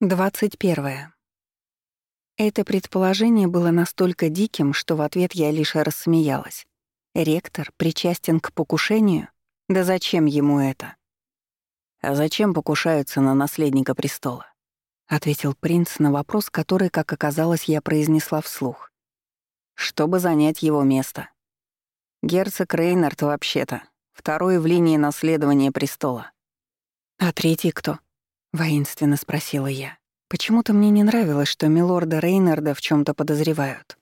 21. Это предположение было настолько диким, что в ответ я лишь рассмеялась. Ректор причастен к покушению? Да зачем ему это? «А зачем покушаются на наследника престола?» — ответил принц на вопрос, который, как оказалось, я произнесла вслух. «Чтобы занять его место. Герцог Рейнард вообще-то, второй в линии наследования престола». «А третий кто?» — воинственно спросила я. Почему-то мне не нравилось, что милорда Рейнарда в чем то подозревают.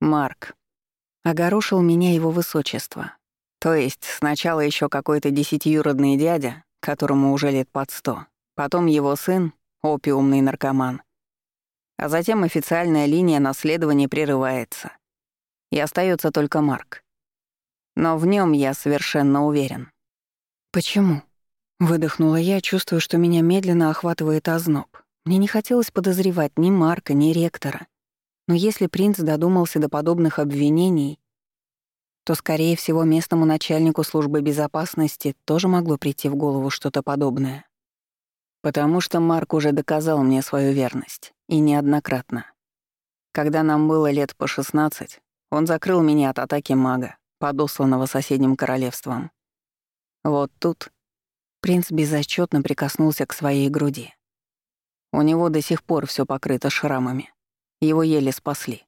«Марк», — огорошил меня его высочество. То есть сначала еще какой-то десятиюродный дядя, которому уже лет под сто, потом его сын, опиумный наркоман. А затем официальная линия наследования прерывается. И остается только Марк. Но в нем я совершенно уверен. «Почему?» Выдохнула я, чувствуя, что меня медленно охватывает озноб. Мне не хотелось подозревать ни Марка, ни ректора. Но если принц додумался до подобных обвинений, то, скорее всего, местному начальнику службы безопасности тоже могло прийти в голову что-то подобное. Потому что Марк уже доказал мне свою верность, и неоднократно. Когда нам было лет по 16, он закрыл меня от атаки мага, подосланного соседним королевством. Вот тут Принц безотчетно прикоснулся к своей груди. У него до сих пор все покрыто шрамами. Его еле спасли.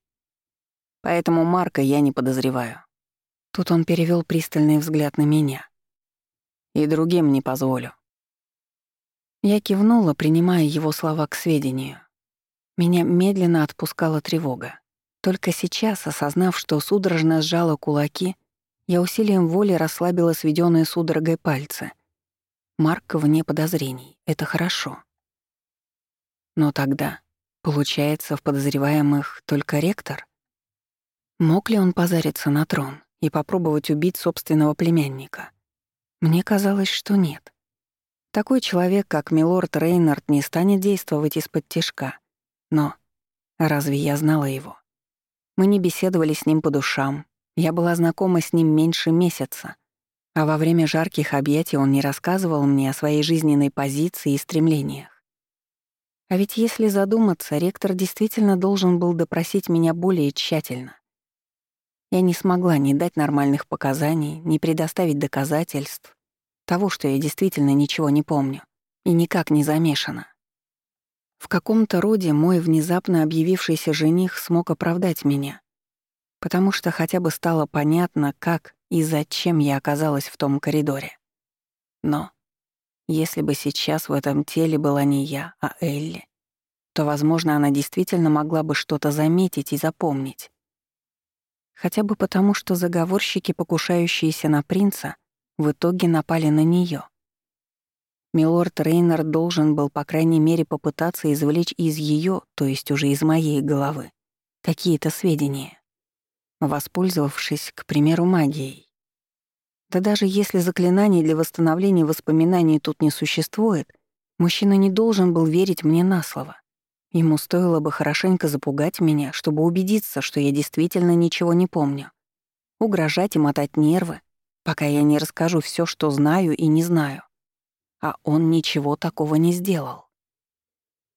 Поэтому Марка я не подозреваю. Тут он перевел пристальный взгляд на меня. И другим не позволю. Я кивнула, принимая его слова к сведению. Меня медленно отпускала тревога. Только сейчас, осознав, что судорожно сжала кулаки, я усилием воли расслабила сведенные судорогой пальцы — Марк вне подозрений. Это хорошо. Но тогда, получается, в подозреваемых только ректор? Мог ли он позариться на трон и попробовать убить собственного племянника? Мне казалось, что нет. Такой человек, как милорд Рейнард, не станет действовать из-под тишка. Но разве я знала его? Мы не беседовали с ним по душам. Я была знакома с ним меньше месяца. А во время жарких объятий он не рассказывал мне о своей жизненной позиции и стремлениях. А ведь если задуматься, ректор действительно должен был допросить меня более тщательно. Я не смогла ни дать нормальных показаний, ни предоставить доказательств того, что я действительно ничего не помню и никак не замешана. В каком-то роде мой внезапно объявившийся жених смог оправдать меня, потому что хотя бы стало понятно, как и зачем я оказалась в том коридоре. Но если бы сейчас в этом теле была не я, а Элли, то, возможно, она действительно могла бы что-то заметить и запомнить. Хотя бы потому, что заговорщики, покушающиеся на принца, в итоге напали на нее. Милорд Рейнард должен был, по крайней мере, попытаться извлечь из ее, то есть уже из моей головы, какие-то сведения воспользовавшись, к примеру, магией. Да даже если заклинаний для восстановления воспоминаний тут не существует, мужчина не должен был верить мне на слово. Ему стоило бы хорошенько запугать меня, чтобы убедиться, что я действительно ничего не помню. Угрожать и мотать нервы, пока я не расскажу все, что знаю и не знаю. А он ничего такого не сделал.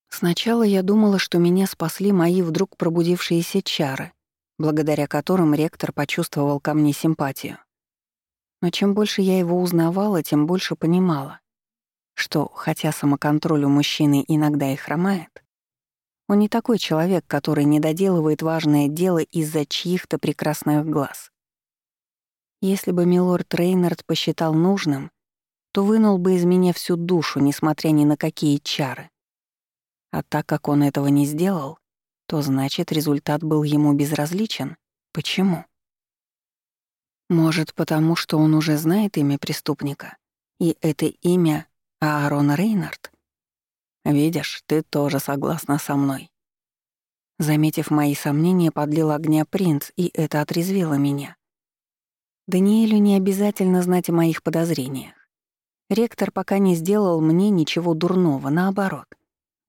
Сначала я думала, что меня спасли мои вдруг пробудившиеся чары — благодаря которым ректор почувствовал ко мне симпатию. Но чем больше я его узнавала, тем больше понимала, что, хотя самоконтроль у мужчины иногда и хромает, он не такой человек, который не доделывает важное дело из-за чьих-то прекрасных глаз. Если бы милорд Рейнард посчитал нужным, то вынул бы из меня всю душу, несмотря ни на какие чары. А так как он этого не сделал, то значит, результат был ему безразличен. Почему? Может, потому что он уже знает имя преступника, и это имя Аарон Рейнард? Видишь, ты тоже согласна со мной. Заметив мои сомнения, подлил огня принц, и это отрезвило меня. Даниэлю не обязательно знать о моих подозрениях. Ректор пока не сделал мне ничего дурного, наоборот.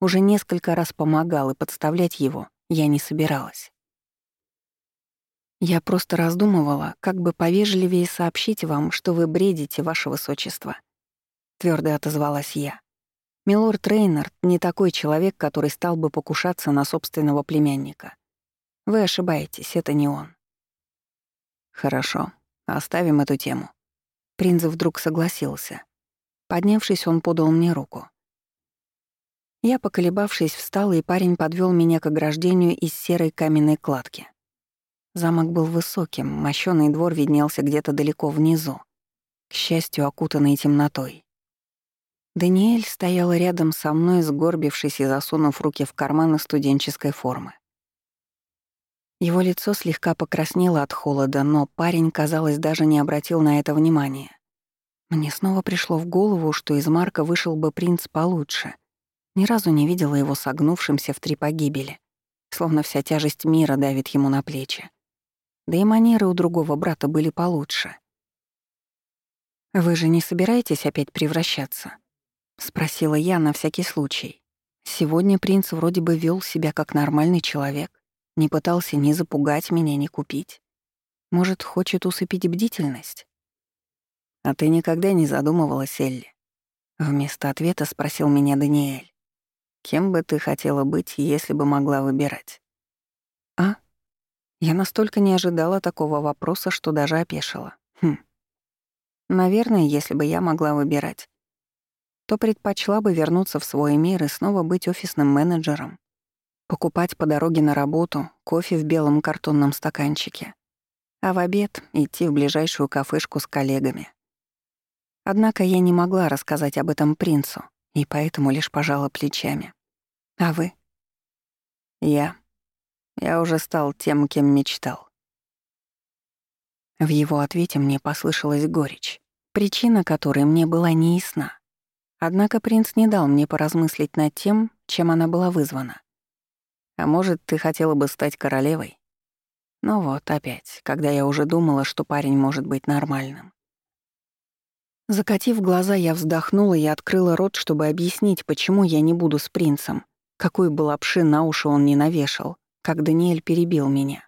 Уже несколько раз помогал, и подставлять его я не собиралась. Я просто раздумывала, как бы повежливее сообщить вам, что вы бредите, ваше высочество. Твердо отозвалась я. Милорд Рейнард не такой человек, который стал бы покушаться на собственного племянника. Вы ошибаетесь, это не он. Хорошо, оставим эту тему. Принц вдруг согласился. Поднявшись, он подал мне руку. Я, поколебавшись, встала, и парень подвел меня к ограждению из серой каменной кладки. Замок был высоким, мощёный двор виднелся где-то далеко внизу, к счастью, окутанный темнотой. Даниэль стояла рядом со мной, сгорбившись и засунув руки в карманы студенческой формы. Его лицо слегка покраснело от холода, но парень, казалось, даже не обратил на это внимания. Мне снова пришло в голову, что из Марка вышел бы принц получше. Ни разу не видела его согнувшимся в три погибели, словно вся тяжесть мира давит ему на плечи. Да и манеры у другого брата были получше. «Вы же не собираетесь опять превращаться?» — спросила я на всякий случай. Сегодня принц вроде бы вел себя как нормальный человек, не пытался ни запугать меня, ни купить. Может, хочет усыпить бдительность? «А ты никогда не задумывалась, Элли?» Вместо ответа спросил меня Даниэль. «Кем бы ты хотела быть, если бы могла выбирать?» «А?» Я настолько не ожидала такого вопроса, что даже опешила. Хм. Наверное, если бы я могла выбирать, то предпочла бы вернуться в свой мир и снова быть офисным менеджером, покупать по дороге на работу кофе в белом картонном стаканчике, а в обед идти в ближайшую кафешку с коллегами. Однако я не могла рассказать об этом принцу, и поэтому лишь пожала плечами. А вы? Я. Я уже стал тем, кем мечтал. В его ответе мне послышалась горечь, причина которой мне была неясна. Однако принц не дал мне поразмыслить над тем, чем она была вызвана. А может, ты хотела бы стать королевой? Ну вот, опять, когда я уже думала, что парень может быть нормальным. Закатив глаза, я вздохнула и открыла рот, чтобы объяснить, почему я не буду с принцем, какой бы лапши на уши он не навешал, как Даниэль перебил меня.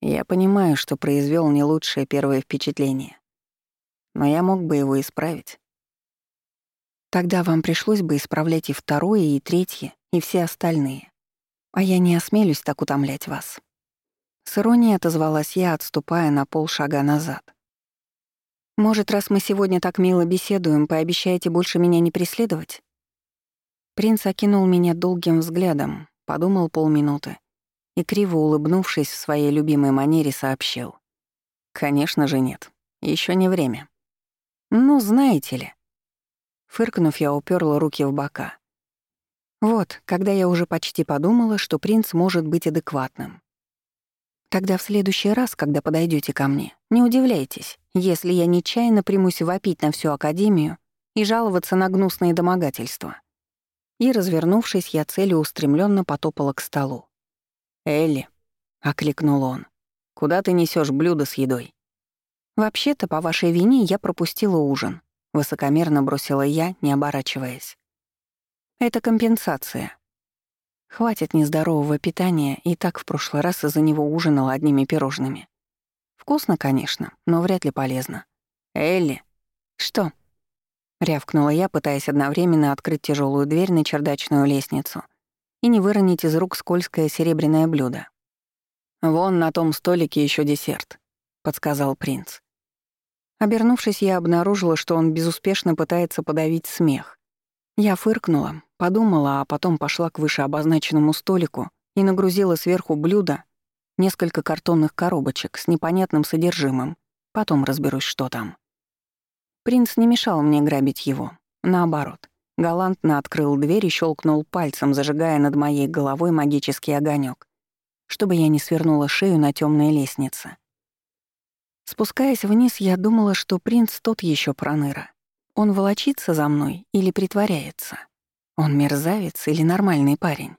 Я понимаю, что произвел не лучшее первое впечатление. Но я мог бы его исправить. Тогда вам пришлось бы исправлять и второе, и третье, и все остальные. А я не осмелюсь так утомлять вас. С иронией отозвалась я, отступая на полшага назад. Может, раз мы сегодня так мило беседуем, пообещаете больше меня не преследовать? Принц окинул меня долгим взглядом, подумал полминуты и, криво улыбнувшись в своей любимой манере, сообщил. «Конечно же нет. Еще не время». «Ну, знаете ли», Фыркнув, я уперла руки в бока. Вот, когда я уже почти подумала, что принц может быть адекватным. Тогда в следующий раз, когда подойдете ко мне, не удивляйтесь, если я нечаянно примусь вопить на всю Академию и жаловаться на гнусные домогательства. И, развернувшись, я целеустремленно потопала к столу. «Элли», — окликнул он, — «куда ты несешь блюдо с едой?» «Вообще-то, по вашей вине я пропустила ужин», Высокомерно бросила я, не оборачиваясь. Это компенсация. Хватит нездорового питания, и так в прошлый раз из-за него ужинала одними пирожными. Вкусно, конечно, но вряд ли полезно. Элли. Что? Рявкнула я, пытаясь одновременно открыть тяжелую дверь на чердачную лестницу и не выронить из рук скользкое серебряное блюдо. «Вон на том столике еще десерт», — подсказал принц. Обернувшись, я обнаружила, что он безуспешно пытается подавить смех. Я фыркнула, подумала, а потом пошла к выше обозначенному столику и нагрузила сверху блюда несколько картонных коробочек с непонятным содержимым. Потом разберусь, что там. Принц не мешал мне грабить его. Наоборот, галантно открыл дверь и щелкнул пальцем, зажигая над моей головой магический огонек, чтобы я не свернула шею на темной лестнице. Спускаясь вниз, я думала, что принц тот еще проныра. Он волочится за мной или притворяется? Он мерзавец или нормальный парень?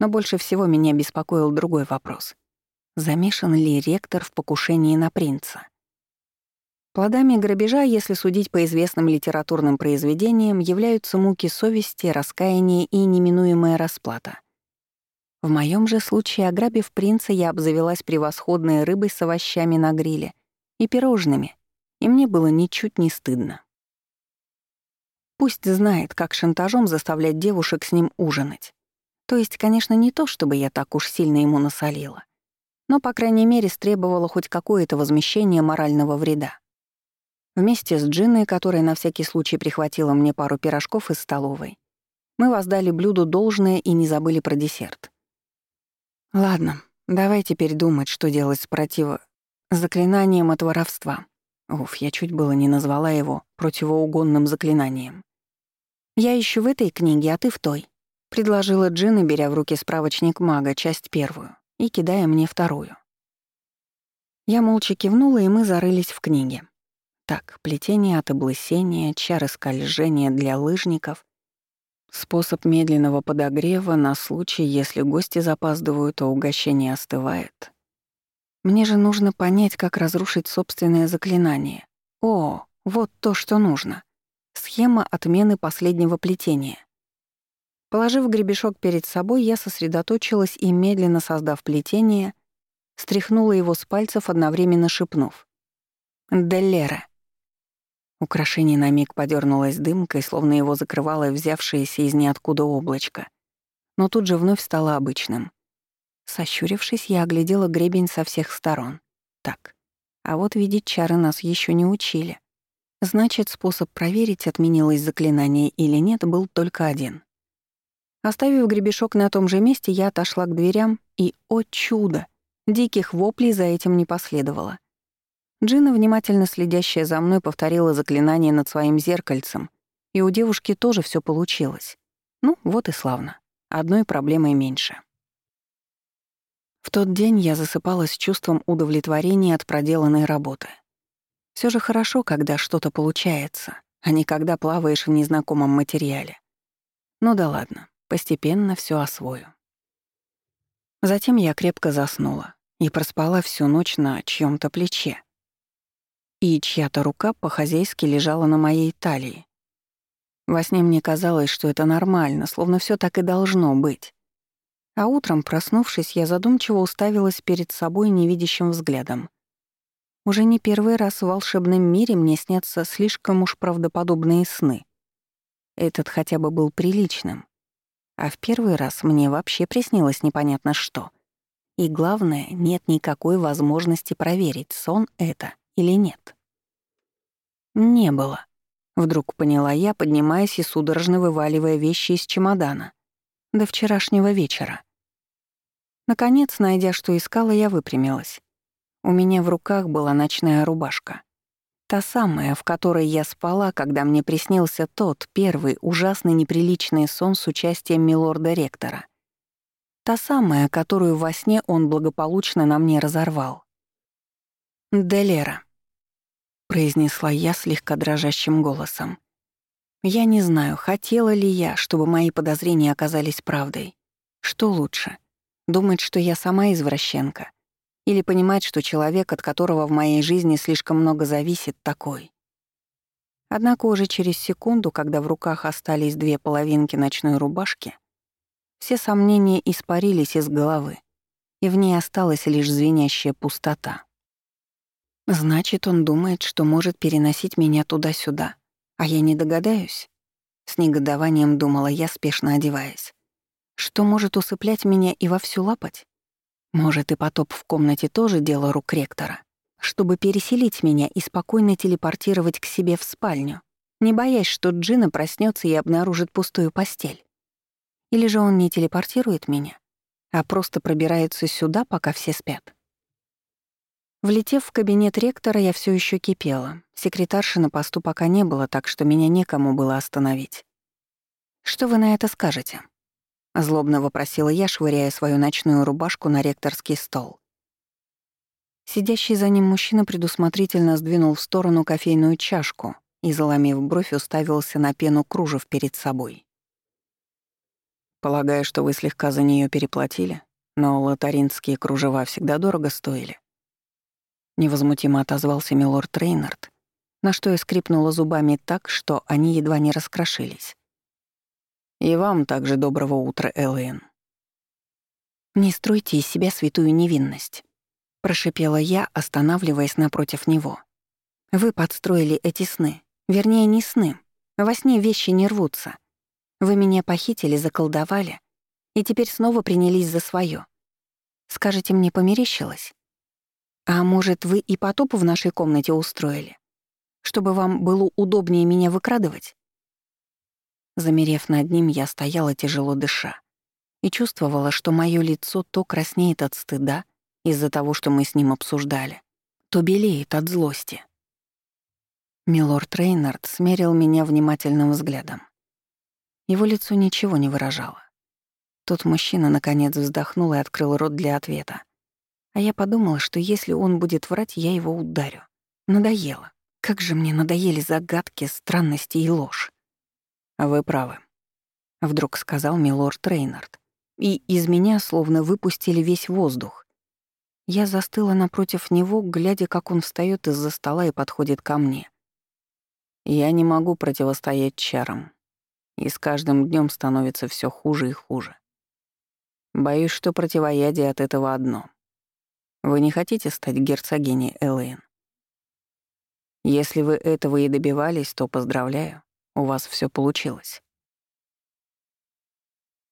Но больше всего меня беспокоил другой вопрос. Замешан ли ректор в покушении на принца? Плодами грабежа, если судить по известным литературным произведениям, являются муки совести, раскаяние и неминуемая расплата. В моем же случае, ограбив принца, я обзавелась превосходной рыбой с овощами на гриле и пирожными, и мне было ничуть не стыдно. Пусть знает, как шантажом заставлять девушек с ним ужинать. То есть, конечно, не то, чтобы я так уж сильно ему насолила, но, по крайней мере, стребовала хоть какое-то возмещение морального вреда. Вместе с Джинной, которая на всякий случай прихватила мне пару пирожков из столовой, мы воздали блюду должное и не забыли про десерт. Ладно, давай теперь думать, что делать с противо... заклинанием от воровства. Уф, я чуть было не назвала его противоугонным заклинанием. «Я ищу в этой книге, а ты в той», — предложила Джина, беря в руки справочник мага, часть первую, и кидая мне вторую. Я молча кивнула, и мы зарылись в книге. Так, плетение от облысения, чары скольжения для лыжников, способ медленного подогрева на случай, если гости запаздывают, а угощение остывает, мне же нужно понять, как разрушить собственное заклинание. О, вот то, что нужно. Схема отмены последнего плетения. Положив гребешок перед собой, я сосредоточилась и, медленно создав плетение, стряхнула его с пальцев, одновременно шепнув. «Деллера». Украшение на миг подернулось дымкой, словно его закрывало взявшееся из ниоткуда облачко, но тут же вновь стало обычным. Сощурившись, я оглядела гребень со всех сторон. Так, а вот видеть чары нас еще не учили. Значит, способ проверить, отменилось заклинание или нет, был только один. Оставив гребешок на том же месте, я отошла к дверям, и, о чудо, диких воплей за этим не последовало. Джина, внимательно следящая за мной, повторила заклинание над своим зеркальцем, и у девушки тоже все получилось. Ну, вот и славно. Одной проблемой меньше. В тот день я засыпала с чувством удовлетворения от проделанной работы. Все же хорошо, когда что-то получается, а не когда плаваешь в незнакомом материале. Ну да ладно, постепенно все освою. Затем я крепко заснула и проспала всю ночь на чьем то плече. И чья-то рука по-хозяйски лежала на моей талии. Во сне мне казалось, что это нормально, словно все так и должно быть. А утром, проснувшись, я задумчиво уставилась перед собой невидящим взглядом. Уже не первый раз в волшебном мире мне снятся слишком уж правдоподобные сны. Этот хотя бы был приличным. А в первый раз мне вообще приснилось непонятно что. И главное, нет никакой возможности проверить, сон это или нет. Не было. Вдруг поняла я, поднимаясь и судорожно вываливая вещи из чемодана до вчерашнего вечера. Наконец, найдя, что искала, я выпрямилась. У меня в руках была ночная рубашка. Та самая, в которой я спала, когда мне приснился тот первый ужасный неприличный сон с участием милорда-ректора. Та самая, которую во сне он благополучно на мне разорвал. «Делера», — произнесла я слегка дрожащим голосом. Я не знаю, хотела ли я, чтобы мои подозрения оказались правдой. Что лучше? Думать, что я сама извращенка? Или понимать, что человек, от которого в моей жизни слишком много зависит, такой? Однако уже через секунду, когда в руках остались две половинки ночной рубашки, все сомнения испарились из головы, и в ней осталась лишь звенящая пустота. Значит, он думает, что может переносить меня туда-сюда, а я не догадаюсь? С негодованием думала я, спешно одеваясь. Что может усыплять меня и вовсю лапать? Может, и потоп в комнате тоже дело рук ректора, чтобы переселить меня и спокойно телепортировать к себе в спальню, не боясь, что Джина проснется и обнаружит пустую постель. Или же он не телепортирует меня, а просто пробирается сюда, пока все спят. Влетев в кабинет ректора, я все еще кипела. Секретарши на посту пока не было, так что меня некому было остановить. «Что вы на это скажете?» Злобно вопросила я, швыряя свою ночную рубашку на ректорский стол. Сидящий за ним мужчина предусмотрительно сдвинул в сторону кофейную чашку и, заломив бровь, уставился на пену кружев перед собой. «Полагаю, что вы слегка за нее переплатили, но лотаринские кружева всегда дорого стоили. Невозмутимо отозвался милорд Рейнард, на что я скрипнула зубами так, что они едва не раскрошились. «И вам также доброго утра, Элэйн». «Не стройте из себя святую невинность», — прошипела я, останавливаясь напротив него. «Вы подстроили эти сны. Вернее, не сны. Во сне вещи не рвутся. Вы меня похитили, заколдовали, и теперь снова принялись за свое. Скажете, мне померещилось? А может, вы и потоп в нашей комнате устроили? Чтобы вам было удобнее меня выкрадывать? Замерев над ним, я стояла тяжело дыша и чувствовала, что мое лицо то краснеет от стыда из-за того, что мы с ним обсуждали, то белеет от злости. Милорд Рейнард смерил меня внимательным взглядом. Его лицо ничего не выражало. Тот мужчина, наконец, вздохнул и открыл рот для ответа. А я подумала, что если он будет врать, я его ударю. Надоело. Как же мне надоели загадки, странности и ложь. «Вы правы», — вдруг сказал милорд Рейнард. И из меня словно выпустили весь воздух. Я застыла напротив него, глядя, как он встаёт из-за стола и подходит ко мне. «Я не могу противостоять чарам, и с каждым днем становится все хуже и хуже. Боюсь, что противоядие от этого одно. Вы не хотите стать герцогиней Элэйн? Если вы этого и добивались, то поздравляю, у вас все получилось.